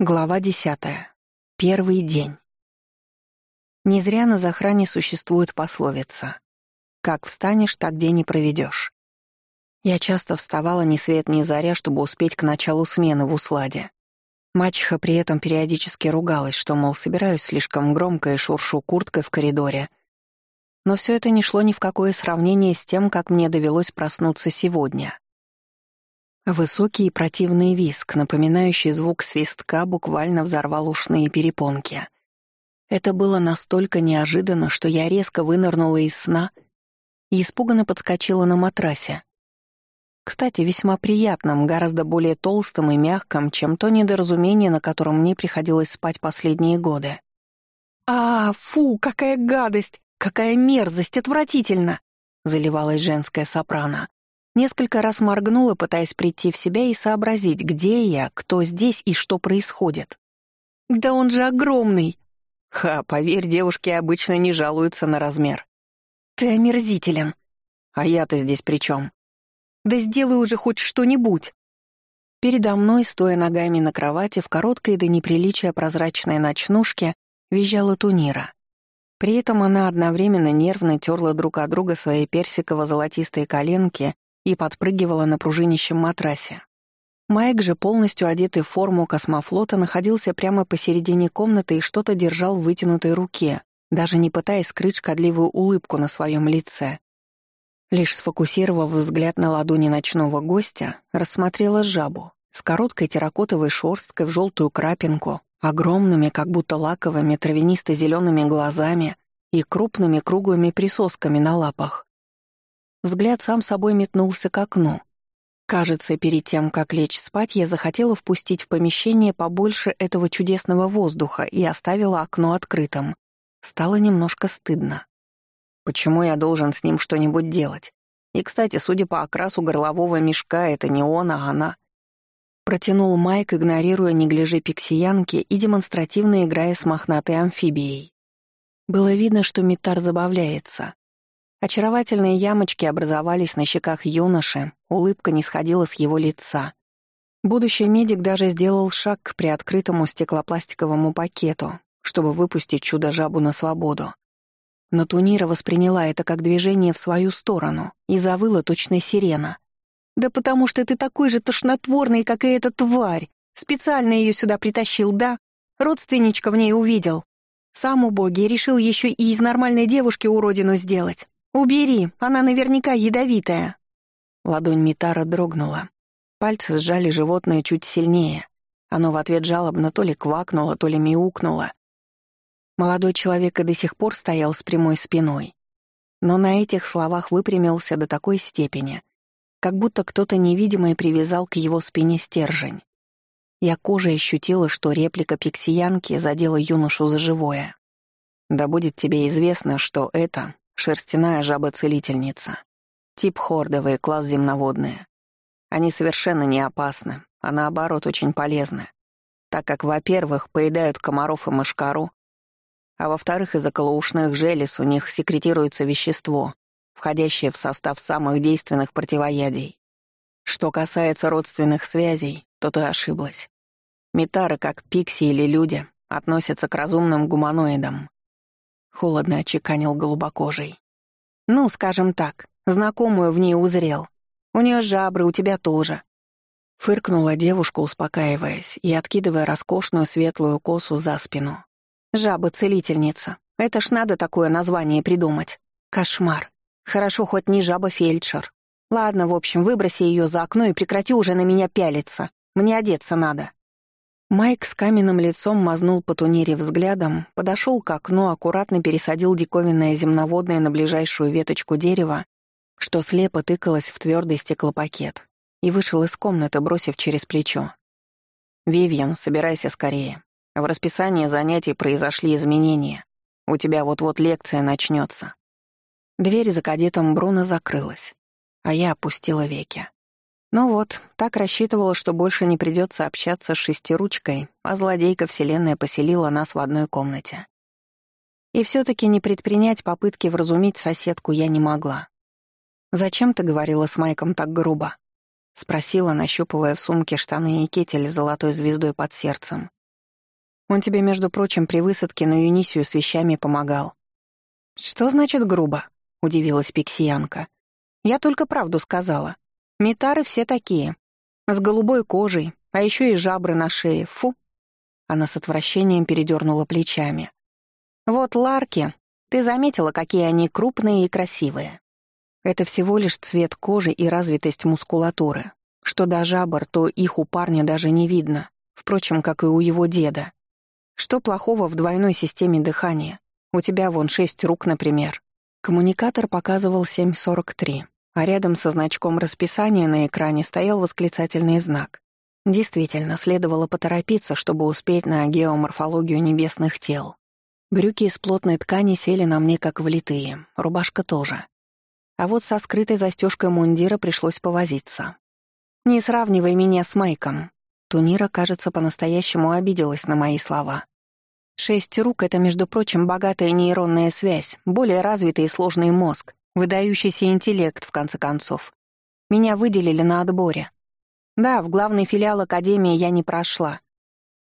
Глава десятая. Первый день. Не зря на захране существует пословица «Как встанешь, так день и проведешь». Я часто вставала ни свет ни заря, чтобы успеть к началу смены в усладе. Мачеха при этом периодически ругалась, что, мол, собираюсь слишком громко и шуршу курткой в коридоре. Но все это не шло ни в какое сравнение с тем, как мне довелось проснуться сегодня — Высокий и противный виск, напоминающий звук свистка, буквально взорвал ушные перепонки. Это было настолько неожиданно, что я резко вынырнула из сна и испуганно подскочила на матрасе. Кстати, весьма приятным, гораздо более толстым и мягким, чем то недоразумение, на котором мне приходилось спать последние годы. «А, фу, какая гадость! Какая мерзость! Отвратительно!» — заливалась женская сопрано. Несколько раз моргнула, пытаясь прийти в себя и сообразить, где я, кто здесь и что происходит. «Да он же огромный!» «Ха, поверь, девушки обычно не жалуются на размер». «Ты омерзителен». «А я-то здесь при чем? «Да сделай уже хоть что-нибудь». Передо мной, стоя ногами на кровати, в короткой до неприличия прозрачной ночнушке, визжала тунира. При этом она одновременно нервно терла друг от друга свои персиково-золотистые коленки и подпрыгивала на пружинищем матрасе. Майк же, полностью одетый в форму космофлота, находился прямо посередине комнаты и что-то держал в вытянутой руке, даже не пытаясь скрыть шкодливую улыбку на своем лице. Лишь сфокусировав взгляд на ладони ночного гостя, рассмотрела жабу с короткой терракотовой шорсткой в желтую крапинку, огромными, как будто лаковыми, травянисто-зелеными глазами и крупными круглыми присосками на лапах. Взгляд сам собой метнулся к окну. Кажется, перед тем, как лечь спать, я захотела впустить в помещение побольше этого чудесного воздуха и оставила окно открытым. Стало немножко стыдно. Почему я должен с ним что-нибудь делать? И, кстати, судя по окрасу горлового мешка, это не он, а она. Протянул Майк, игнорируя неглиже пиксиянки и демонстративно играя с мохнатой амфибией. Было видно, что Митар забавляется. Очаровательные ямочки образовались на щеках юноши, улыбка не сходила с его лица. Будущий медик даже сделал шаг к приоткрытому стеклопластиковому пакету, чтобы выпустить чудо-жабу на свободу. Но Тунира восприняла это как движение в свою сторону и завыла точно сирена. «Да потому что ты такой же тошнотворный, как и эта тварь! Специально ее сюда притащил, да? Родственничка в ней увидел. Сам убогий решил еще и из нормальной девушки уродину сделать. «Убери, она наверняка ядовитая». Ладонь Митара дрогнула. Пальцы сжали животное чуть сильнее. Оно в ответ жалобно то ли квакнуло, то ли мяукнуло. Молодой человек и до сих пор стоял с прямой спиной. Но на этих словах выпрямился до такой степени, как будто кто-то невидимый привязал к его спине стержень. Я кожей ощутила, что реплика пиксиянки задела юношу за живое. «Да будет тебе известно, что это Шерстяная жаба-целительница. Тип хордовые, класс земноводные. Они совершенно не опасны, а наоборот очень полезны, так как, во-первых, поедают комаров и мошкару, а во-вторых, из околоушных желез у них секретируется вещество, входящее в состав самых действенных противоядий. Что касается родственных связей, то ты ошиблась. Метары, как пикси или люди, относятся к разумным гуманоидам, Холодно очеканил голубокожий. «Ну, скажем так, знакомую в ней узрел. У нее жабры, у тебя тоже». Фыркнула девушка, успокаиваясь и откидывая роскошную светлую косу за спину. «Жаба-целительница. Это ж надо такое название придумать. Кошмар. Хорошо, хоть не жаба-фельдшер. Ладно, в общем, выброси ее за окно и прекрати уже на меня пялиться. Мне одеться надо». Майк с каменным лицом мазнул по тунере взглядом, подошел к окну, аккуратно пересадил диковинное земноводное на ближайшую веточку дерева, что слепо тыкалось в твердый стеклопакет, и вышел из комнаты, бросив через плечо. «Вивьен, собирайся скорее. В расписании занятий произошли изменения. У тебя вот-вот лекция начнется. Дверь за кадетом Бруно закрылась, а я опустила веки. Ну вот, так рассчитывала, что больше не придется общаться с шестиручкой, а злодейка Вселенная поселила нас в одной комнате. И все таки не предпринять попытки вразумить соседку я не могла. «Зачем ты говорила с Майком так грубо?» — спросила, нащупывая в сумке штаны и кетель с золотой звездой под сердцем, Он тебе, между прочим, при высадке на Юнисию с вещами помогал». «Что значит грубо?» — удивилась Пиксиянка. «Я только правду сказала. Метары все такие. С голубой кожей, а еще и жабры на шее. Фу!» Она с отвращением передернула плечами. «Вот ларки. Ты заметила, какие они крупные и красивые. Это всего лишь цвет кожи и развитость мускулатуры. Что до жабр, то их у парня даже не видно, впрочем, как и у его деда. Что плохого в двойной системе дыхания? У тебя вон шесть рук, например. Коммуникатор показывал 7.43, а рядом со значком расписания на экране стоял восклицательный знак. Действительно, следовало поторопиться, чтобы успеть на геоморфологию небесных тел. Брюки из плотной ткани сели на мне как влитые, рубашка тоже. А вот со скрытой застежкой мундира пришлось повозиться. «Не сравнивай меня с Майком». Тунира, кажется, по-настоящему обиделась на мои слова. «Шесть рук — это, между прочим, богатая нейронная связь, более развитый и сложный мозг, выдающийся интеллект, в конце концов. Меня выделили на отборе. Да, в главный филиал Академии я не прошла.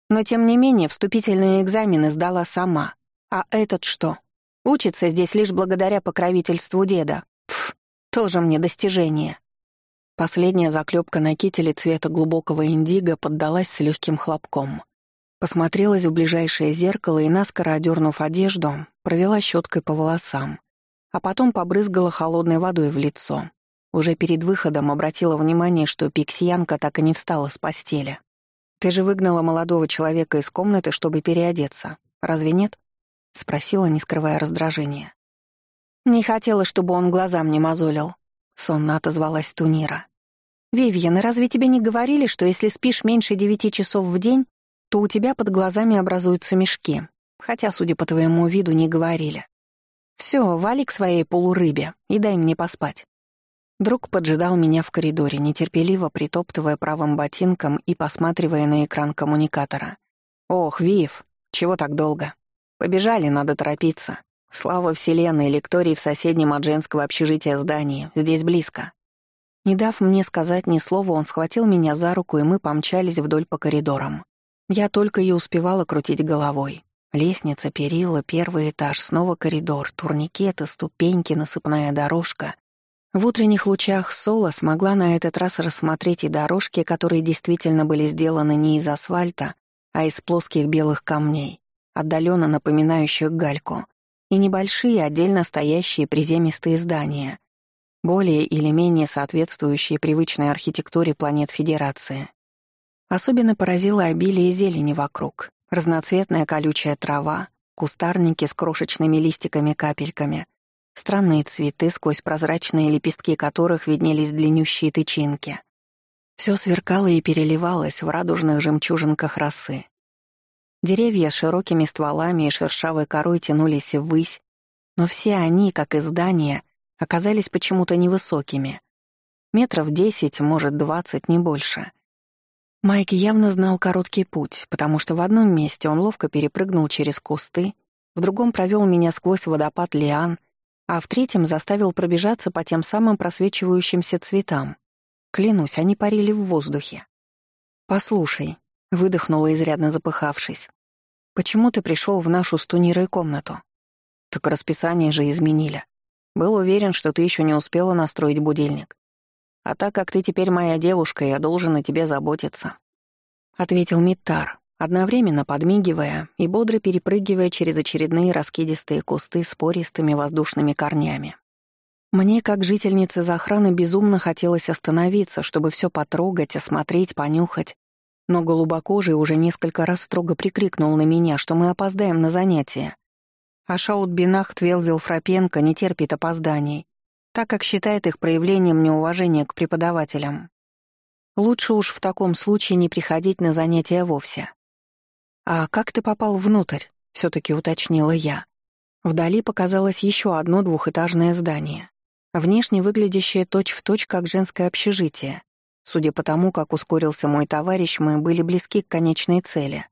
Но, тем не менее, вступительные экзамены сдала сама. А этот что? Учится здесь лишь благодаря покровительству деда. Пф, тоже мне достижение. Последняя заклепка на кителе цвета глубокого индиго поддалась с легким хлопком. Посмотрелась в ближайшее зеркало и, наскоро одернув одежду, провела щеткой по волосам, а потом побрызгала холодной водой в лицо. Уже перед выходом обратила внимание, что пиксиянка так и не встала с постели. «Ты же выгнала молодого человека из комнаты, чтобы переодеться. Разве нет?» — спросила, не скрывая раздражения. «Не хотела, чтобы он глаза мне мозолил», — сонно отозвалась Тунира. «Вивьен, разве тебе не говорили, что если спишь меньше девяти часов в день, то у тебя под глазами образуются мешки? Хотя, судя по твоему виду, не говорили. Все, вали к своей полурыбе и дай мне поспать». Друг поджидал меня в коридоре, нетерпеливо притоптывая правым ботинком и посматривая на экран коммуникатора. «Ох, Вив, чего так долго? Побежали, надо торопиться. Слава Вселенной, лекторий в соседнем от женского общежития здании, здесь близко». Не дав мне сказать ни слова, он схватил меня за руку, и мы помчались вдоль по коридорам. Я только и успевала крутить головой. Лестница, перила, первый этаж, снова коридор, турникеты, ступеньки, насыпная дорожка — в утренних лучах Соло смогла на этот раз рассмотреть и дорожки, которые действительно были сделаны не из асфальта, а из плоских белых камней, отдаленно напоминающих гальку, и небольшие отдельно стоящие приземистые здания, более или менее соответствующие привычной архитектуре планет Федерации. Особенно поразило обилие зелени вокруг, разноцветная колючая трава, кустарники с крошечными листиками-капельками — Странные цветы, сквозь прозрачные лепестки которых виднелись длиннющие тычинки. Все сверкало и переливалось в радужных жемчужинках росы. Деревья с широкими стволами и шершавой корой тянулись ввысь, но все они, как и здания, оказались почему-то невысокими. Метров десять, может, двадцать, не больше. Майк явно знал короткий путь, потому что в одном месте он ловко перепрыгнул через кусты, в другом провел меня сквозь водопад лиан — а в третьем заставил пробежаться по тем самым просвечивающимся цветам. Клянусь, они парили в воздухе. «Послушай», — выдохнула, изрядно запыхавшись, «почему ты пришел в нашу с Тунирой комнату?» «Так расписание же изменили. Был уверен, что ты еще не успела настроить будильник. А так как ты теперь моя девушка, я должен о тебе заботиться», — ответил Миттар, одновременно подмигивая и бодро перепрыгивая через очередные раскидистые кусты с пористыми воздушными корнями. Мне, как жительнице охраны, безумно хотелось остановиться, чтобы все потрогать, осмотреть, понюхать. Но голубокожий уже несколько раз строго прикрикнул на меня, что мы опоздаем на занятия. А Шаут-Бинах Твелвил Фрапенко не терпит опозданий, так как считает их проявлением неуважения к преподавателям. Лучше уж в таком случае не приходить на занятия вовсе. «А как ты попал внутрь?» — все-таки уточнила я. Вдали показалось еще одно двухэтажное здание, внешне выглядящее точь-в-точь, точь, как женское общежитие. Судя по тому, как ускорился мой товарищ, мы были близки к конечной цели.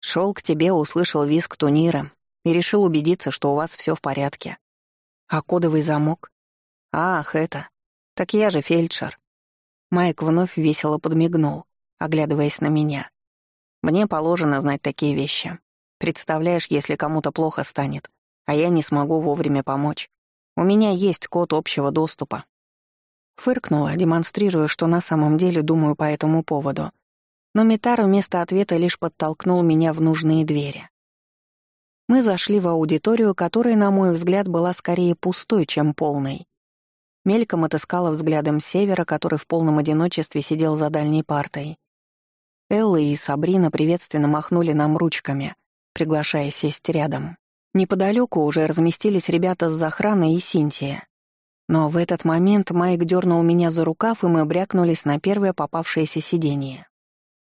Шел к тебе, услышал визг Тунира и решил убедиться, что у вас все в порядке. А кодовый замок? Ах, это. Так я же фельдшер. Майк вновь весело подмигнул, оглядываясь на меня. Мне положено знать такие вещи. Представляешь, если кому-то плохо станет, а я не смогу вовремя помочь. У меня есть код общего доступа». Фыркнула, демонстрируя, что на самом деле думаю по этому поводу. Но Митар вместо ответа лишь подтолкнул меня в нужные двери. Мы зашли в аудиторию, которая, на мой взгляд, была скорее пустой, чем полной. Мельком отыскала взглядом Севера, который в полном одиночестве сидел за дальней партой. Элла и Сабрина приветственно махнули нам ручками, приглашая сесть рядом. Неподалеку уже разместились ребята с охраны и Синтия. Но в этот момент Майк дернул меня за рукав, и мы брякнулись на первое попавшееся сиденье.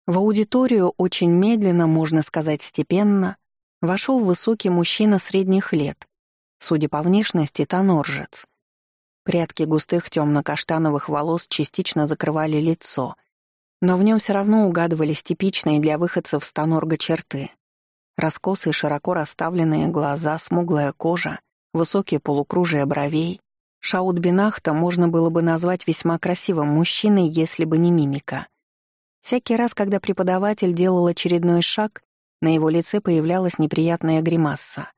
В аудиторию очень медленно, можно сказать степенно, вошел высокий мужчина средних лет, судя по внешности, тоноржец. Прядки густых темно-каштановых волос частично закрывали лицо, но в нем все равно угадывались типичные для выходцев с тонорга черты. Раскосые, широко расставленные глаза, смуглая кожа, высокие полукружия бровей. Шаутбинахта можно было бы назвать весьма красивым мужчиной, если бы не мимика. Всякий раз, когда преподаватель делал очередной шаг, на его лице появлялась неприятная гримаса.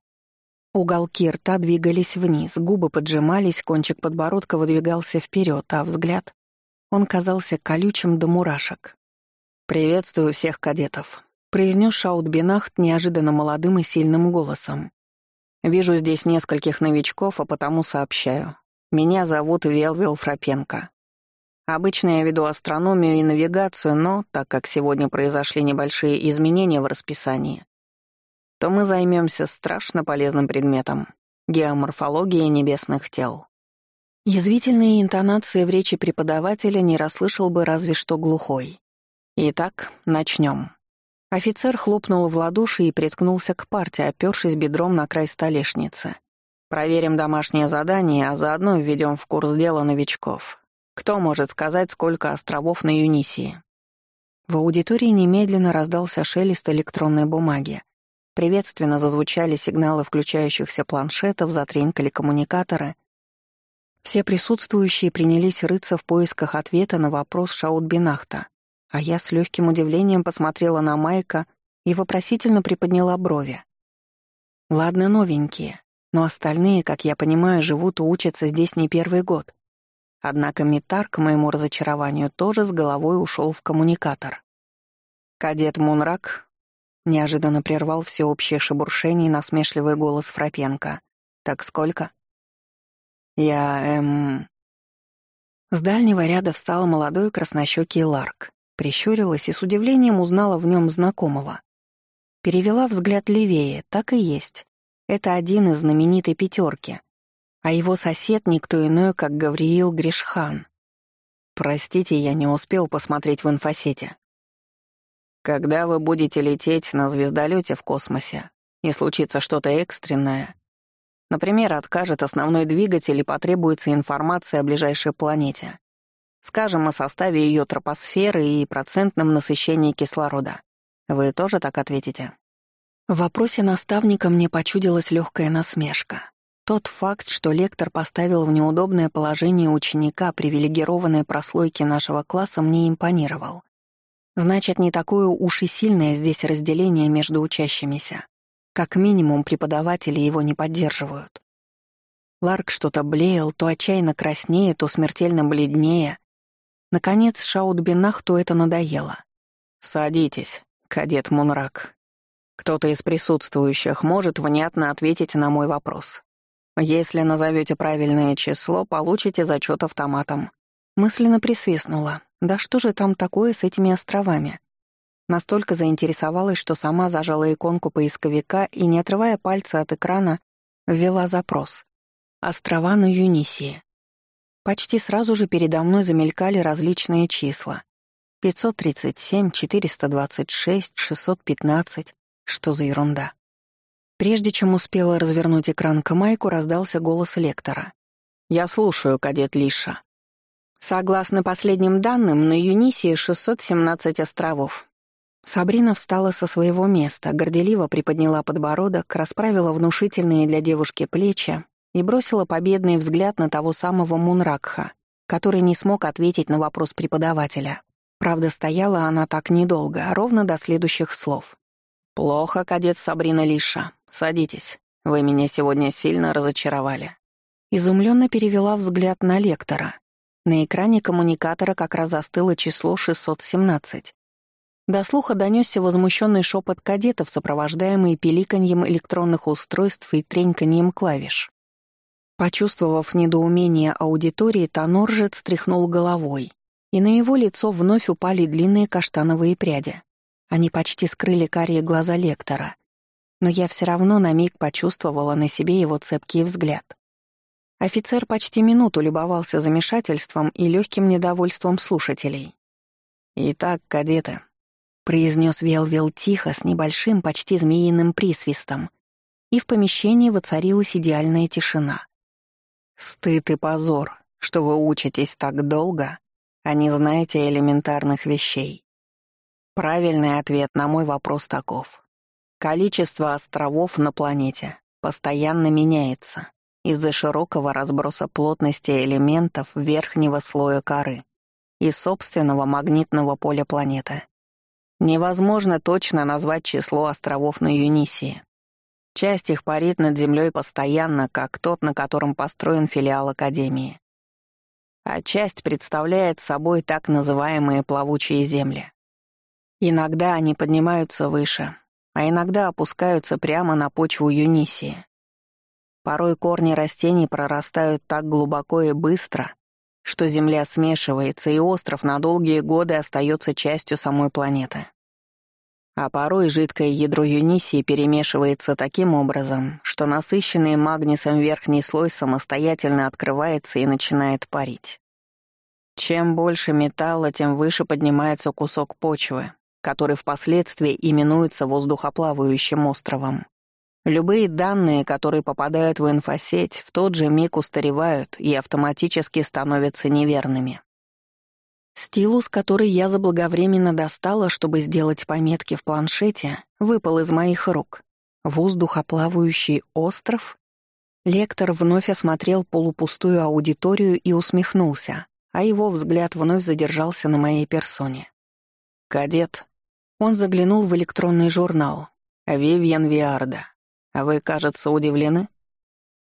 Уголки рта двигались вниз, губы поджимались, кончик подбородка выдвигался вперед, а взгляд... Он казался колючим до мурашек. «Приветствую всех кадетов», произнес Шаутбинахт неожиданно молодым и сильным голосом. «Вижу здесь нескольких новичков, а потому сообщаю. Меня зовут Велвил Фрапенко. Обычно я веду астрономию и навигацию, но, так как сегодня произошли небольшие изменения в расписании, то мы займемся страшно полезным предметом — геоморфологией небесных тел». Язвительные интонации в речи преподавателя не расслышал бы разве что глухой. Итак, начнем. Офицер хлопнул в ладоши и приткнулся к парте, опёршись бедром на край столешницы. «Проверим домашнее задание, а заодно введем в курс дела новичков. Кто может сказать, сколько островов на Юнисии?» В аудитории немедленно раздался шелест электронной бумаги. Приветственно зазвучали сигналы включающихся планшетов, затренькали коммуникаторы. Все присутствующие принялись рыться в поисках ответа на вопрос Шаутбинахта. А я с легким удивлением посмотрела на Майка и вопросительно приподняла брови. Ладно, новенькие, но остальные, как я понимаю, живут и учатся здесь не первый год. Однако Митар, к моему разочарованию, тоже с головой ушел в коммуникатор. «Кадет Мунрак», — неожиданно прервал всеобщее шебуршение и насмешливый голос Фрапенко. «Так сколько?» «Я, эм...» С дальнего ряда встал молодой краснощекий Ларк. Прищурилась и с удивлением узнала в нем знакомого. Перевела взгляд левее, так и есть. Это один из знаменитой пятерки. А его сосед никто иной, как Гавриил Гришхан. Простите, я не успел посмотреть в инфосете. Когда вы будете лететь на звездолете в космосе, и случится что-то экстренное, например, откажет основной двигатель и потребуется информация о ближайшей планете, Скажем о составе ее тропосферы и процентном насыщении кислорода. Вы тоже так ответите? В вопросе наставника мне почудилась легкая насмешка. Тот факт, что лектор поставил в неудобное положение ученика привилегированной прослойки нашего класса, мне импонировал. Значит, не такое уж и сильное здесь разделение между учащимися. Как минимум, преподаватели его не поддерживают. Ларк что-то блеял, то отчаянно краснее, то смертельно бледнее, Наконец, Шаутбинахту это надоело. «Садитесь, кадет Мунрак. Кто-то из присутствующих может внятно ответить на мой вопрос. Если назовете правильное число, получите зачет автоматом». Мысленно присвистнула. «Да что же там такое с этими островами?» Настолько заинтересовалась, что сама зажала иконку поисковика и, не отрывая пальца от экрана, ввела запрос. «Острова на Юнисии». Почти сразу же передо мной замелькали различные числа. 537, 426, 615. Что за ерунда? Прежде чем успела развернуть экран к майку, раздался голос лектора. «Я слушаю, кадет Лиша». Согласно последним данным, на Юнисии 617 островов. Сабрина встала со своего места, горделиво приподняла подбородок, расправила внушительные для девушки плечи, и бросила победный взгляд на того самого Мунракха, который не смог ответить на вопрос преподавателя. Правда, стояла она так недолго, а ровно до следующих слов. «Плохо, кадет Сабрина Лиша. Садитесь. Вы меня сегодня сильно разочаровали». Изумленно перевела взгляд на лектора. На экране коммуникатора как раз застыло число 617. До слуха донесся возмущенный шепот кадетов, сопровождаемый пиликаньем электронных устройств и треньканьем клавиш. Почувствовав недоумение аудитории, Тоноржец стряхнул головой, и на его лицо вновь упали длинные каштановые пряди. Они почти скрыли карие глаза лектора, но я все равно на миг почувствовала на себе его цепкий взгляд. Офицер почти минуту любовался замешательством и легким недовольством слушателей. «Итак, кадеты», — произнес Велвел тихо, с небольшим, почти змеиным присвистом, и в помещении воцарилась идеальная тишина. «Стыд и позор, что вы учитесь так долго, а не знаете элементарных вещей. Правильный ответ на мой вопрос таков. Количество островов на планете постоянно меняется из-за широкого разброса плотности элементов верхнего слоя коры и собственного магнитного поля планеты. Невозможно точно назвать число островов на Юнисии. Часть их парит над Землей постоянно, как тот, на котором построен филиал Академии. А часть представляет собой так называемые плавучие земли. Иногда они поднимаются выше, а иногда опускаются прямо на почву Юнисии. Порой корни растений прорастают так глубоко и быстро, что Земля смешивается, и остров на долгие годы остается частью самой планеты. А порой жидкое ядро Юнисии перемешивается таким образом, что насыщенный магнисом верхний слой самостоятельно открывается и начинает парить. Чем больше металла, тем выше поднимается кусок почвы, который впоследствии именуется воздухоплавающим островом. Любые данные, которые попадают в инфосеть, в тот же миг устаревают и автоматически становятся неверными. Стилус, который я заблаговременно достала, чтобы сделать пометки в планшете, выпал из моих рук. Воздухоплавающий остров? Лектор вновь осмотрел полупустую аудиторию и усмехнулся, а его взгляд вновь задержался на моей персоне. «Кадет, он заглянул в электронный журнал. «Вивьен Виарда. А вы, кажется, удивлены?»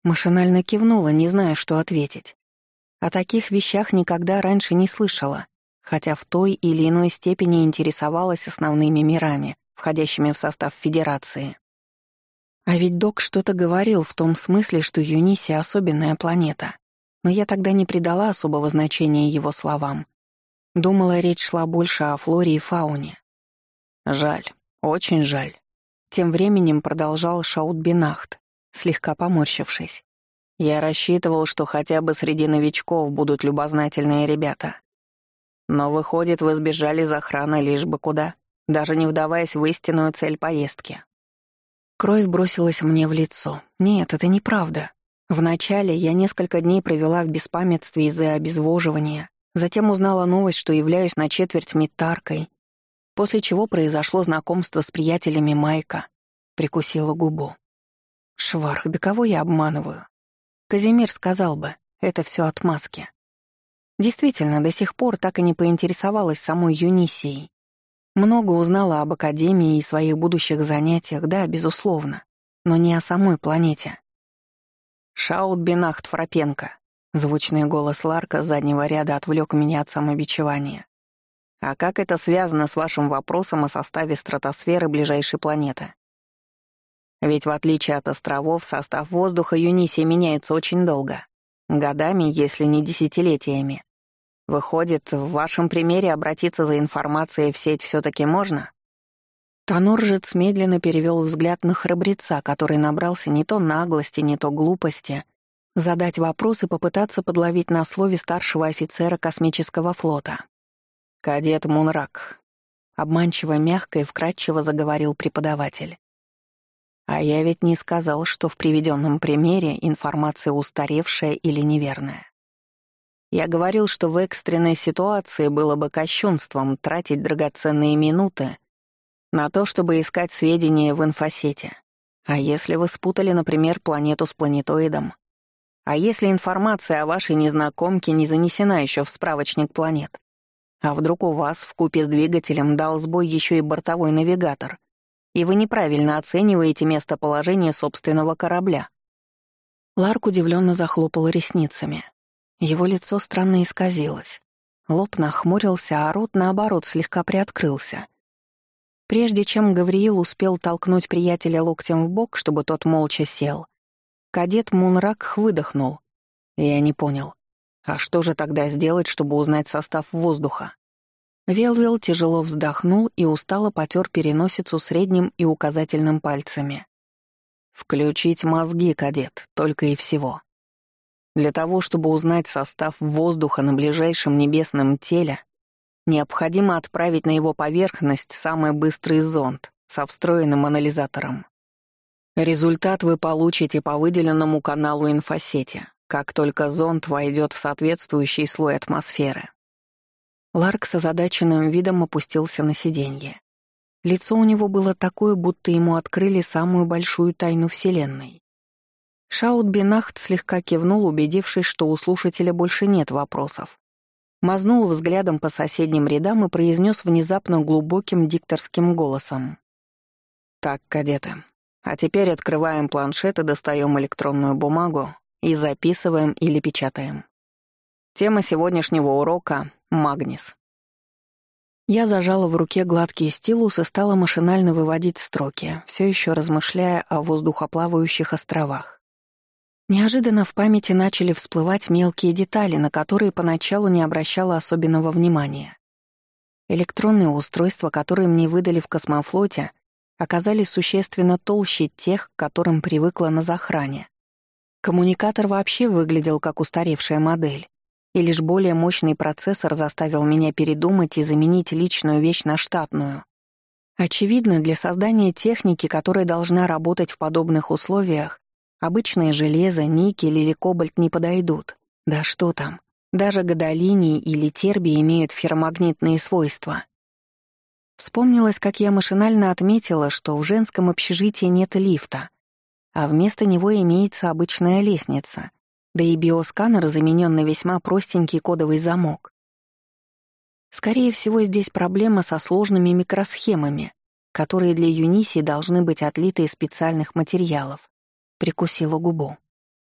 Машинально кивнула, не зная, что ответить. О таких вещах никогда раньше не слышала, хотя в той или иной степени интересовалась основными мирами, входящими в состав Федерации. А ведь док что-то говорил в том смысле, что Юниси — особенная планета. Но я тогда не придала особого значения его словам. Думала, речь шла больше о флоре и фауне. Жаль, очень жаль. Тем временем продолжал Шаут-Бинахт, слегка поморщившись. Я рассчитывал, что хотя бы среди новичков будут любознательные ребята. Но, выходит, вы сбежали из охраны лишь бы куда, даже не вдаваясь в истинную цель поездки. Кровь бросилась мне в лицо. Нет, это неправда. Вначале я несколько дней провела в беспамятстве из-за обезвоживания, затем узнала новость, что являюсь на четверть метаркой, После чего произошло знакомство с приятелями Майка. Прикусила губу. Шварх, да кого я обманываю? Казимир сказал бы, это все отмазки. Действительно, до сих пор так и не поинтересовалась самой Юнисией. Много узнала об Академии и своих будущих занятиях, да, безусловно, но не о самой планете. «Шаут Бинахт Фрапенко», — звучный голос Ларка с заднего ряда отвлек меня от самобичевания. А как это связано с вашим вопросом о составе стратосферы ближайшей планеты? Ведь в отличие от островов, состав воздуха Юнисии меняется очень долго. Годами, если не десятилетиями. Выходит, в вашем примере обратиться за информацией в сеть все таки можно? Тоноржец медленно перевел взгляд на храбреца, который набрался не то наглости, не то глупости, задать вопрос и попытаться подловить на слове старшего офицера космического флота. «Кадет Мунрак», — обманчиво мягко и вкратчиво заговорил преподаватель. «А я ведь не сказал, что в приведенном примере информация устаревшая или неверная. Я говорил, что в экстренной ситуации было бы кощунством тратить драгоценные минуты на то, чтобы искать сведения в инфосете. А если вы спутали, например, планету с планетоидом? А если информация о вашей незнакомке не занесена еще в справочник планет? А вдруг у вас в купе с двигателем дал сбой еще и бортовой навигатор, и вы неправильно оцениваете местоположение собственного корабля?» Ларк удивленно захлопал ресницами. Его лицо странно исказилось. Лоб нахмурился, а рот, наоборот, слегка приоткрылся. Прежде чем Гавриил успел толкнуть приятеля локтем в бок, чтобы тот молча сел, кадет Мунрак выдохнул. Я не понял. А что же тогда сделать, чтобы узнать состав воздуха? Велвел тяжело вздохнул и устало потер переносицу средним и указательным пальцами. «Включить мозги, кадет, только и всего. Для того, чтобы узнать состав воздуха на ближайшем небесном теле, необходимо отправить на его поверхность самый быстрый зонд со встроенным анализатором. Результат вы получите по выделенному каналу инфосети, как только зонд войдет в соответствующий слой атмосферы. Ларк с озадаченным видом опустился на сиденье. Лицо у него было такое, будто ему открыли самую большую тайну Вселенной. Шаут-Бенахт слегка кивнул, убедившись, что у слушателя больше нет вопросов. Мазнул взглядом по соседним рядам и произнес внезапно глубоким дикторским голосом. «Так, кадеты, а теперь открываем планшет и достаем электронную бумагу и записываем или печатаем. Тема сегодняшнего урока — магнис. Я зажала в руке гладкий стилус и стала машинально выводить строки, все еще размышляя о воздухоплавающих островах. Неожиданно в памяти начали всплывать мелкие детали, на которые поначалу не обращала особенного внимания. Электронные устройства, которые мне выдали в космофлоте, оказались существенно толще тех, к которым привыкла на захране. Коммуникатор вообще выглядел как устаревшая модель, и лишь более мощный процессор заставил меня передумать и заменить личную вещь на штатную. Очевидно, для создания техники, которая должна работать в подобных условиях, Обычное железо, никель или кобальт не подойдут. Да что там, даже гадолиний или тербий имеют ферромагнитные свойства. Вспомнилось, как я машинально отметила, что в женском общежитии нет лифта, а вместо него имеется обычная лестница, да и биосканер заменен на весьма простенький кодовый замок. Скорее всего, здесь проблема со сложными микросхемами, которые для Юнисии должны быть отлиты из специальных материалов прикусила губу.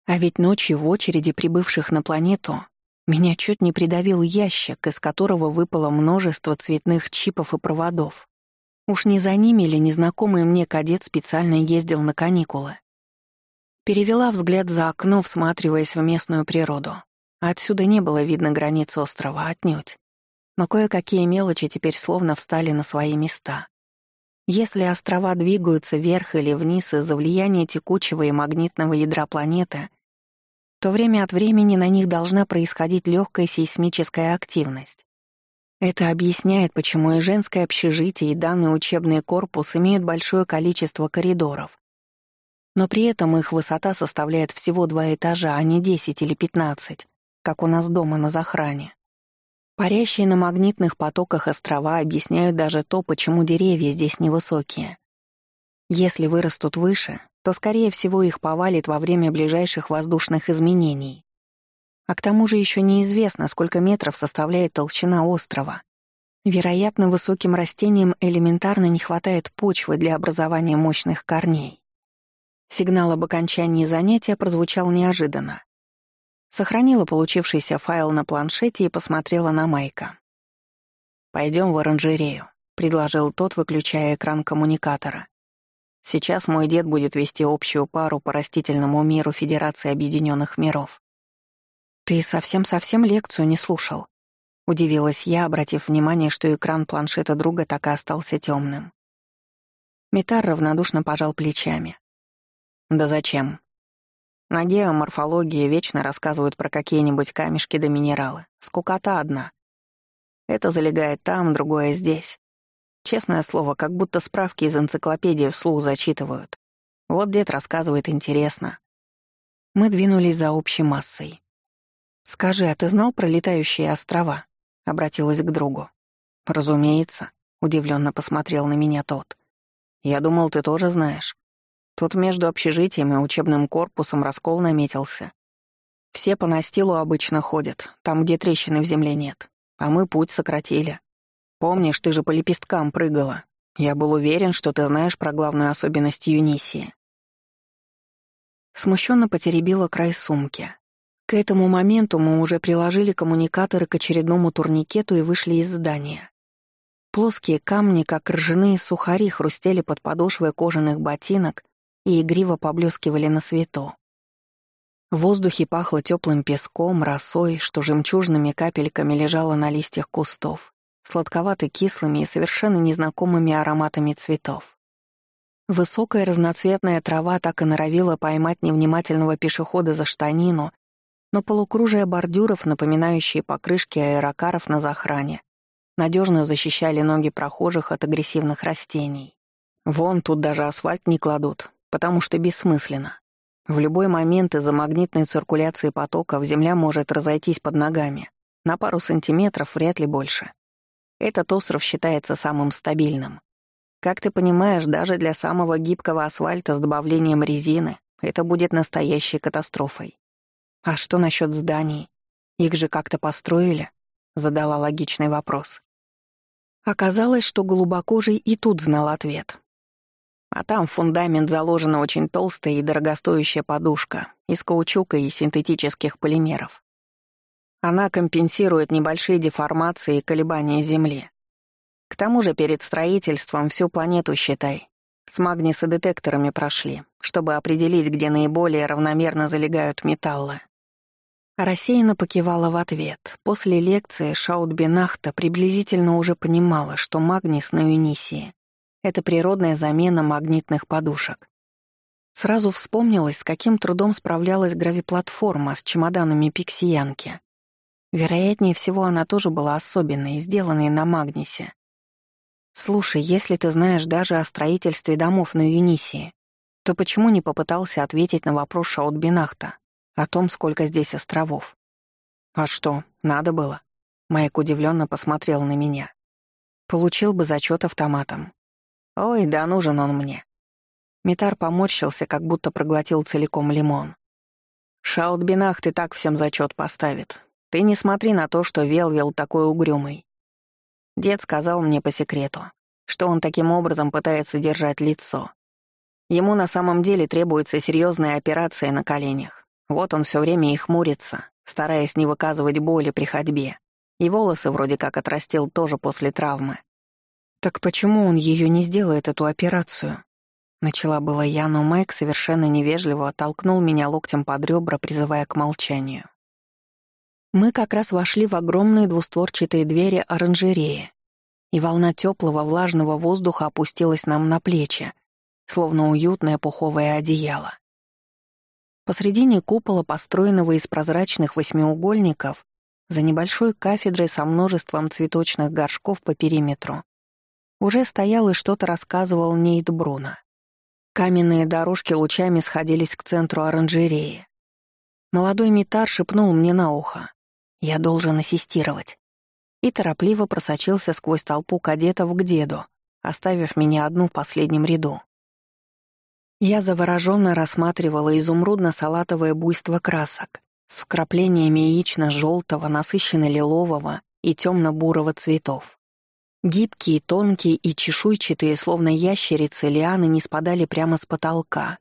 А ведь ночью в очереди прибывших на планету меня чуть не придавил ящик, из которого выпало множество цветных чипов и проводов. Уж не за ними ли незнакомый мне кадет специально ездил на каникулы? Перевела взгляд за окно, всматриваясь в местную природу. Отсюда не было видно границ острова, отнюдь. Но кое-какие мелочи теперь словно встали на свои места. Если острова двигаются вверх или вниз из-за влияния текучего и магнитного ядра планеты, то время от времени на них должна происходить легкая сейсмическая активность. Это объясняет, почему и женское общежитие, и данный учебный корпус имеют большое количество коридоров. Но при этом их высота составляет всего два этажа, а не 10 или 15, как у нас дома на захране. Парящие на магнитных потоках острова объясняют даже то, почему деревья здесь невысокие. Если вырастут выше, то, скорее всего, их повалит во время ближайших воздушных изменений. А к тому же еще неизвестно, сколько метров составляет толщина острова. Вероятно, высоким растениям элементарно не хватает почвы для образования мощных корней. Сигнал об окончании занятия прозвучал неожиданно. Сохранила получившийся файл на планшете и посмотрела на Майка. «Пойдем в оранжерею», — предложил тот, выключая экран коммуникатора. «Сейчас мой дед будет вести общую пару по растительному миру Федерации Объединенных Миров». «Ты совсем-совсем лекцию не слушал?» — удивилась я, обратив внимание, что экран планшета друга так и остался темным. Митар равнодушно пожал плечами. «Да зачем? На геоморфологии вечно рассказывают про какие-нибудь камешки да минералы. Скукота одна. Это залегает там, другое здесь. Честное слово, как будто справки из энциклопедии вслух зачитывают. Вот дед рассказывает интересно. Мы двинулись за общей массой. «Скажи, а ты знал про летающие острова?» — обратилась к другу. «Разумеется», — удивленно посмотрел на меня тот. «Я думал, ты тоже знаешь. Тут между общежитием и учебным корпусом раскол наметился. Все по настилу обычно ходят, там, где трещины в земле нет. а мы путь сократили. Помнишь, ты же по лепесткам прыгала. Я был уверен, что ты знаешь про главную особенность Юнисии. Смущенно потеребила край сумки. К этому моменту мы уже приложили коммуникаторы к очередному турникету и вышли из здания. Плоские камни, как ржаные сухари, хрустели под подошвой кожаных ботинок и игриво поблескивали на свету. В воздухе пахло теплым песком, росой, что жемчужными капельками лежало на листьях кустов, сладковато-кислыми и совершенно незнакомыми ароматами цветов. Высокая разноцветная трава так и норовила поймать невнимательного пешехода за штанину но полукружие бордюров, напоминающие покрышки аэрокаров на захране, надежно защищали ноги прохожих от агрессивных растений. Вон тут даже асфальт не кладут, потому что бессмысленно. В любой момент из-за магнитной циркуляции потоков земля может разойтись под ногами. На пару сантиметров, вряд ли больше. Этот остров считается самым стабильным. Как ты понимаешь, даже для самого гибкого асфальта с добавлением резины это будет настоящей катастрофой. «А что насчет зданий? Их же как-то построили?» — задала логичный вопрос. Оказалось, что голубокожий и тут знал ответ. А там в фундамент заложена очень толстая и дорогостоящая подушка из каучука и синтетических полимеров. Она компенсирует небольшие деформации и колебания Земли. К тому же перед строительством всю планету, считай, с магнисодетекторами прошли, чтобы определить, где наиболее равномерно залегают металлы. Рассеянно покивала в ответ. После лекции Шаутбинахта приблизительно уже понимала, что магнис на Юнисии — это природная замена магнитных подушек. Сразу вспомнилось, с каким трудом справлялась гравиплатформа с чемоданами пиксиянки. Вероятнее всего, она тоже была особенной, сделанной на магнисе. «Слушай, если ты знаешь даже о строительстве домов на Юнисии, то почему не попытался ответить на вопрос Шаутбинахта?» о том, сколько здесь островов. А что, надо было? Майк удивленно посмотрел на меня. Получил бы зачет автоматом. Ой, да нужен он мне. Митар поморщился, как будто проглотил целиком лимон. Шаутбинах ты так всем зачет поставит. Ты не смотри на то, что Велвел такой угрюмый. Дед сказал мне по секрету, что он таким образом пытается держать лицо. Ему на самом деле требуется серьезная операция на коленях. Вот он все время и хмурится, стараясь не выказывать боли при ходьбе. И волосы вроде как отрастил тоже после травмы. «Так почему он ее не сделает, эту операцию?» Начала была я, но Майк совершенно невежливо оттолкнул меня локтем под ребра, призывая к молчанию. Мы как раз вошли в огромные двустворчатые двери оранжереи, и волна теплого влажного воздуха опустилась нам на плечи, словно уютное пуховое одеяло. Посредине купола, построенного из прозрачных восьмиугольников, за небольшой кафедрой со множеством цветочных горшков по периметру, уже стоял и что-то рассказывал Нейт Бруно. Каменные дорожки лучами сходились к центру оранжереи. Молодой митар шепнул мне на ухо. «Я должен ассистировать». И торопливо просочился сквозь толпу кадетов к деду, оставив меня одну в последнем ряду. Я завороженно рассматривала изумрудно-салатовое буйство красок с вкраплениями яично-желтого, насыщенно-лилового и темно-бурого цветов. Гибкие, тонкие и чешуйчатые, словно ящерицы, лианы не спадали прямо с потолка.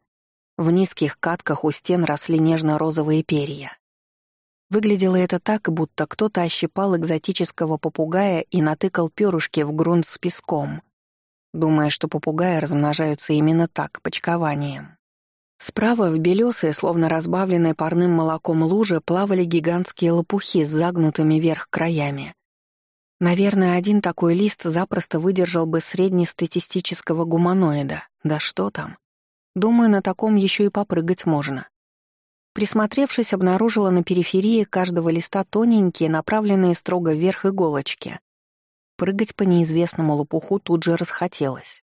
В низких катках у стен росли нежно-розовые перья. Выглядело это так, будто кто-то ощипал экзотического попугая и натыкал перышки в грунт с песком, думая, что попугаи размножаются именно так, почкованием. Справа в белесые, словно разбавленные парным молоком луже, плавали гигантские лопухи с загнутыми вверх краями. Наверное, один такой лист запросто выдержал бы среднестатистического гуманоида. Да что там? Думаю, на таком еще и попрыгать можно. Присмотревшись, обнаружила на периферии каждого листа тоненькие, направленные строго вверх иголочки. Прыгать по неизвестному лопуху тут же расхотелось.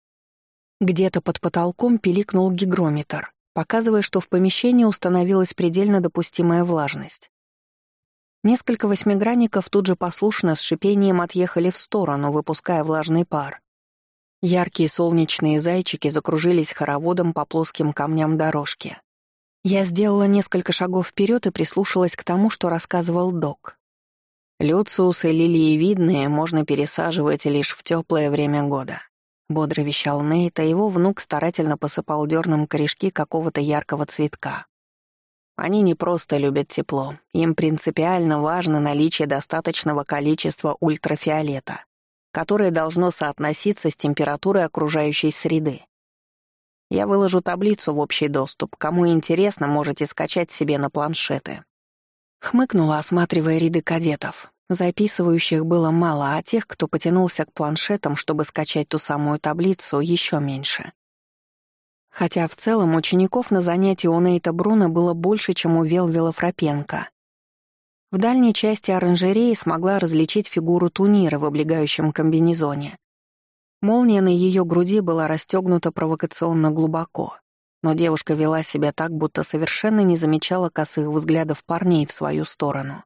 Где-то под потолком пиликнул гигрометр, показывая, что в помещении установилась предельно допустимая влажность. Несколько восьмигранников тут же послушно с шипением отъехали в сторону, выпуская влажный пар. Яркие солнечные зайчики закружились хороводом по плоским камням дорожки. Я сделала несколько шагов вперед и прислушалась к тому, что рассказывал док. Люциусы лилиевидные можно пересаживать лишь в теплое время года. Бодро вещал Нейт, а его внук старательно посыпал дерном корешки какого-то яркого цветка. Они не просто любят тепло, им принципиально важно наличие достаточного количества ультрафиолета, которое должно соотноситься с температурой окружающей среды. Я выложу таблицу в общий доступ. Кому интересно, можете скачать себе на планшеты. Хмыкнула, осматривая ряды кадетов. Записывающих было мало, а тех, кто потянулся к планшетам, чтобы скачать ту самую таблицу, еще меньше. Хотя в целом учеников на занятии у Нейта Бруна было больше, чем у Велвела Фрапенко. В дальней части оранжереи смогла различить фигуру Тунира в облегающем комбинезоне. Молния на ее груди была расстегнута провокационно глубоко, но девушка вела себя так, будто совершенно не замечала косых взглядов парней в свою сторону.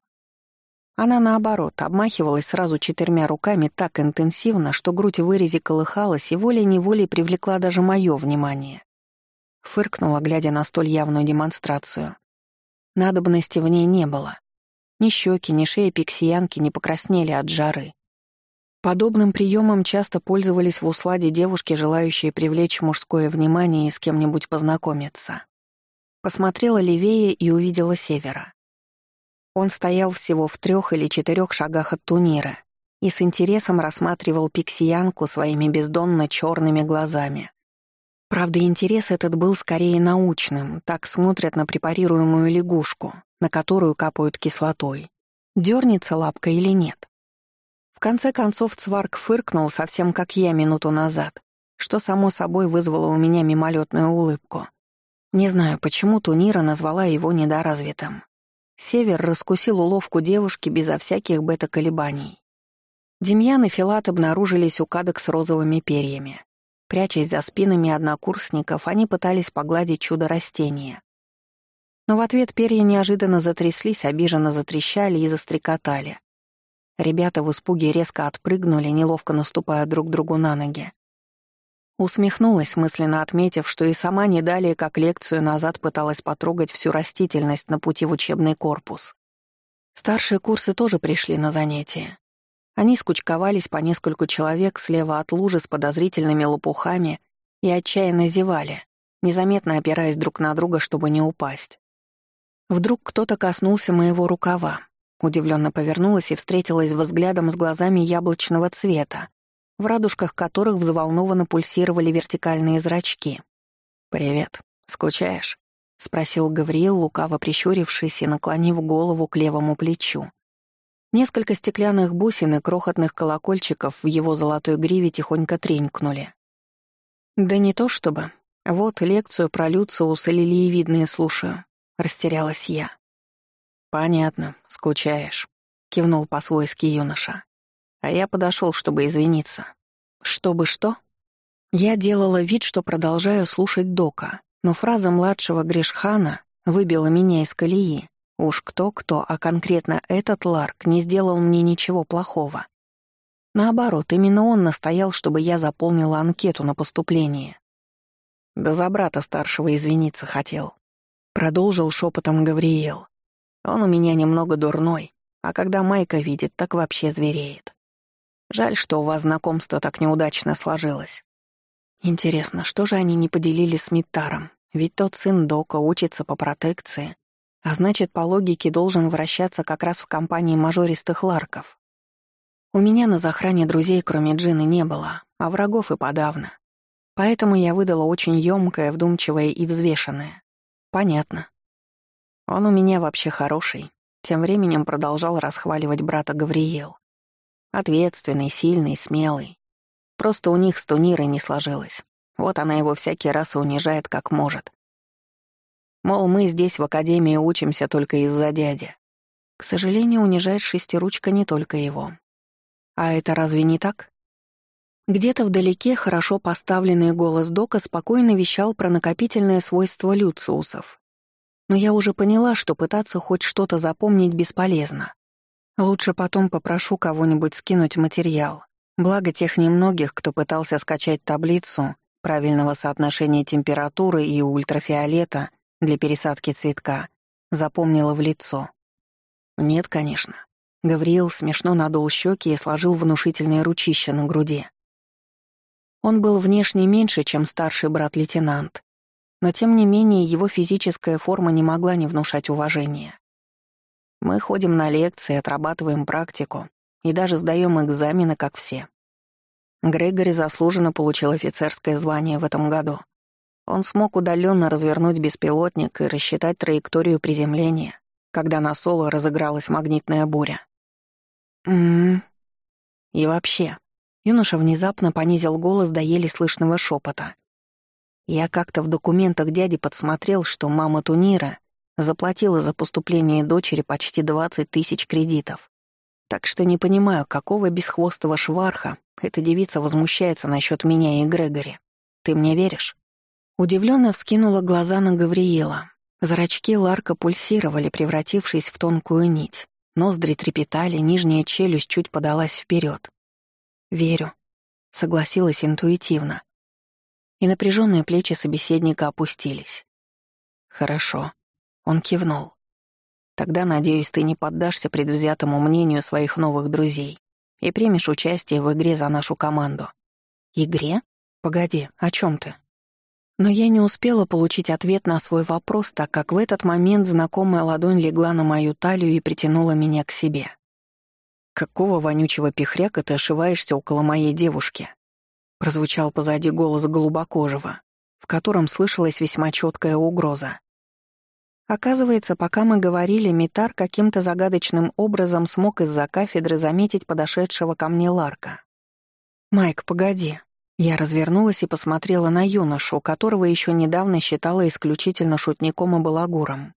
Она, наоборот, обмахивалась сразу четырьмя руками так интенсивно, что грудь в вырезе колыхалась и волей-неволей привлекла даже мое внимание. Фыркнула, глядя на столь явную демонстрацию. Надобности в ней не было. Ни щеки, ни шея пиксиянки не покраснели от жары. Подобным приемом часто пользовались в усладе девушки, желающие привлечь мужское внимание и с кем-нибудь познакомиться. Посмотрела левее и увидела севера. Он стоял всего в трех или четырех шагах от Тунира и с интересом рассматривал пиксиянку своими бездонно черными глазами. Правда, интерес этот был скорее научным, так смотрят на препарируемую лягушку, на которую капают кислотой. Дернется лапка или нет конце концов Цварк фыркнул совсем как я минуту назад, что само собой вызвало у меня мимолетную улыбку. Не знаю, почему Тунира назвала его недоразвитым. Север раскусил уловку девушки безо всяких бета-колебаний. Демьян и Филат обнаружились у кадок с розовыми перьями. Прячась за спинами однокурсников, они пытались погладить чудо растения. Но в ответ перья неожиданно затряслись, обиженно затрещали и застрекотали. Ребята в испуге резко отпрыгнули, неловко наступая друг другу на ноги. Усмехнулась, мысленно отметив, что и сама не далее, как лекцию назад пыталась потрогать всю растительность на пути в учебный корпус. Старшие курсы тоже пришли на занятия. Они скучковались по нескольку человек слева от лужи с подозрительными лопухами и отчаянно зевали, незаметно опираясь друг на друга, чтобы не упасть. Вдруг кто-то коснулся моего рукава, Удивленно повернулась и встретилась взглядом с глазами яблочного цвета, в радужках которых взволнованно пульсировали вертикальные зрачки. «Привет. Скучаешь?» — спросил Гавриил, лукаво прищурившись и наклонив голову к левому плечу. Несколько стеклянных бусин и крохотных колокольчиков в его золотой гриве тихонько тренькнули. «Да не то чтобы. Вот лекцию про Люциус и лилиевидные слушаю», — растерялась я. «Понятно, скучаешь», — кивнул по-свойски юноша. А я подошел, чтобы извиниться. «Чтобы что?» Я делала вид, что продолжаю слушать Дока, но фраза младшего Гришхана выбила меня из колеи. Уж кто-кто, а конкретно этот Ларк не сделал мне ничего плохого. Наоборот, именно он настоял, чтобы я заполнила анкету на поступление. Да за брата старшего извиниться хотел. Продолжил шепотом Гавриил. Он у меня немного дурной, а когда Майка видит, так вообще звереет. Жаль, что у вас знакомство так неудачно сложилось. Интересно, что же они не поделили с Миттаром? Ведь тот сын Дока учится по протекции, а значит, по логике должен вращаться как раз в компании мажористых ларков. У меня на захране друзей, кроме Джины, не было, а врагов и подавно. Поэтому я выдала очень ёмкое, вдумчивое и взвешенное. Понятно. Он у меня вообще хороший. Тем временем продолжал расхваливать брата Гавриил. Ответственный, сильный, смелый. Просто у них с Тунирой не сложилось. Вот она его всякий раз унижает как может. Мол, мы здесь в академии учимся только из-за дяди. К сожалению, унижает шестиручка не только его. А это разве не так? Где-то вдалеке хорошо поставленный голос Дока спокойно вещал про накопительное свойство люциусов но я уже поняла, что пытаться хоть что-то запомнить бесполезно. Лучше потом попрошу кого-нибудь скинуть материал. Благо тех немногих, кто пытался скачать таблицу правильного соотношения температуры и ультрафиолета для пересадки цветка, запомнила в лицо. Нет, конечно. Гавриил смешно надул щеки и сложил внушительные ручища на груди. Он был внешне меньше, чем старший брат-лейтенант, но тем не менее его физическая форма не могла не внушать уважения. Мы ходим на лекции, отрабатываем практику и даже сдаем экзамены, как все. Грегори заслуженно получил офицерское звание в этом году. Он смог удаленно развернуть беспилотник и рассчитать траекторию приземления, когда на Соло разыгралась магнитная буря. Ммм. И вообще, юноша внезапно понизил голос до еле слышного шепота. Я как-то в документах дяди подсмотрел, что мама Тунира заплатила за поступление дочери почти 20 тысяч кредитов. Так что не понимаю, какого бесхвостого шварха эта девица возмущается насчет меня и Грегори. Ты мне веришь? Удивленно вскинула глаза на Гавриила. Зрачки Ларка пульсировали, превратившись в тонкую нить. Ноздри трепетали, нижняя челюсть чуть подалась вперед. «Верю», — согласилась интуитивно. И напряженные плечи собеседника опустились. «Хорошо», — он кивнул. «Тогда, надеюсь, ты не поддашься предвзятому мнению своих новых друзей и примешь участие в игре за нашу команду». «Игре? Погоди, о чем ты?» Но я не успела получить ответ на свой вопрос, так как в этот момент знакомая ладонь легла на мою талию и притянула меня к себе. «Какого вонючего пихряка ты ошиваешься около моей девушки?» Прозвучал позади голос голубокожего, в котором слышалась весьма четкая угроза. Оказывается, пока мы говорили, Митар каким-то загадочным образом смог из-за кафедры заметить подошедшего ко мне Ларка. «Майк, погоди», я развернулась и посмотрела на юношу, которого еще недавно считала исключительно шутником и балагуром.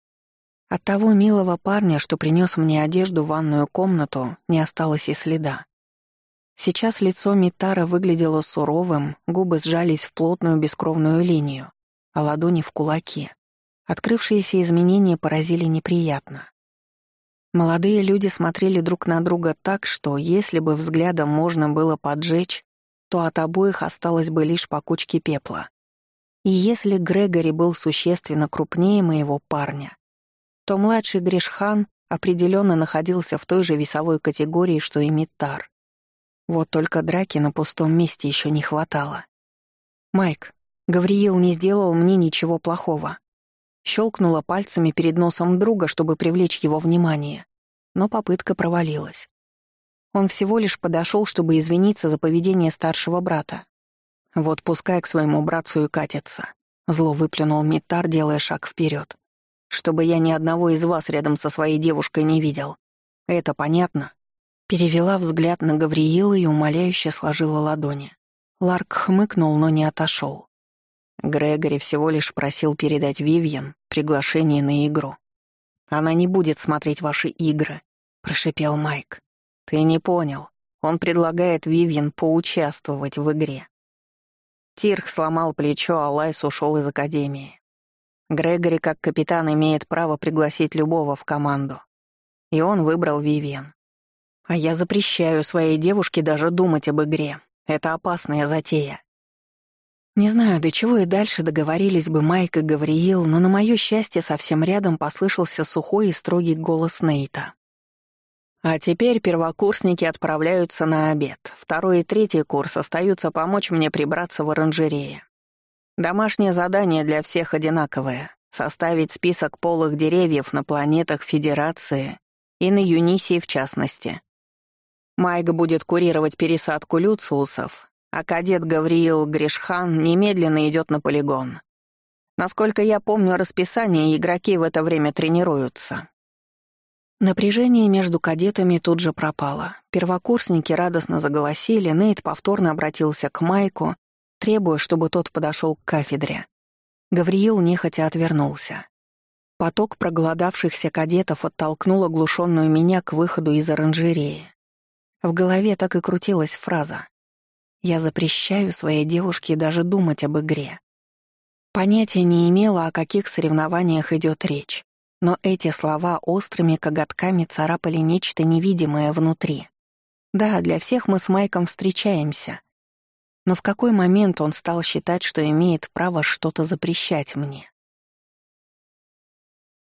От того милого парня, что принес мне одежду в ванную комнату, не осталось и следа. Сейчас лицо Митара выглядело суровым, губы сжались в плотную бескровную линию, а ладони в кулаки. Открывшиеся изменения поразили неприятно. Молодые люди смотрели друг на друга так, что если бы взглядом можно было поджечь, то от обоих осталось бы лишь по кучке пепла. И если Грегори был существенно крупнее моего парня, то младший Гришхан определенно находился в той же весовой категории, что и Миттар. Вот только драки на пустом месте еще не хватало. «Майк, Гавриил не сделал мне ничего плохого». Щелкнула пальцами перед носом друга, чтобы привлечь его внимание, но попытка провалилась. Он всего лишь подошел, чтобы извиниться за поведение старшего брата. «Вот пускай к своему братцу и катится», — зло выплюнул Митар, делая шаг вперед. «Чтобы я ни одного из вас рядом со своей девушкой не видел. Это понятно?» Перевела взгляд на Гавриила и умоляюще сложила ладони. Ларк хмыкнул, но не отошел. Грегори всего лишь просил передать Вивьен приглашение на игру. «Она не будет смотреть ваши игры», — прошипел Майк. «Ты не понял. Он предлагает Вивьен поучаствовать в игре». Тирх сломал плечо, а Лайс ушел из академии. Грегори, как капитан, имеет право пригласить любого в команду. И он выбрал Вивьен. А я запрещаю своей девушке даже думать об игре. Это опасная затея. Не знаю, до чего и дальше договорились бы Майк и Гавриил, но на мое счастье совсем рядом послышался сухой и строгий голос Нейта. А теперь первокурсники отправляются на обед. Второй и третий курс остаются помочь мне прибраться в оранжерее. Домашнее задание для всех одинаковое — составить список полых деревьев на планетах Федерации и на Юнисии в частности. Майк будет курировать пересадку люциусов, а кадет Гавриил Гришхан немедленно идет на полигон. Насколько я помню расписание, игроки в это время тренируются. Напряжение между кадетами тут же пропало. Первокурсники радостно заголосили, Нейт повторно обратился к Майку, требуя, чтобы тот подошел к кафедре. Гавриил нехотя отвернулся. Поток проголодавшихся кадетов оттолкнул оглушенную меня к выходу из оранжереи. В голове так и крутилась фраза «Я запрещаю своей девушке даже думать об игре». Понятия не имела, о каких соревнованиях идет речь. Но эти слова острыми коготками царапали нечто невидимое внутри. Да, для всех мы с Майком встречаемся. Но в какой момент он стал считать, что имеет право что-то запрещать мне?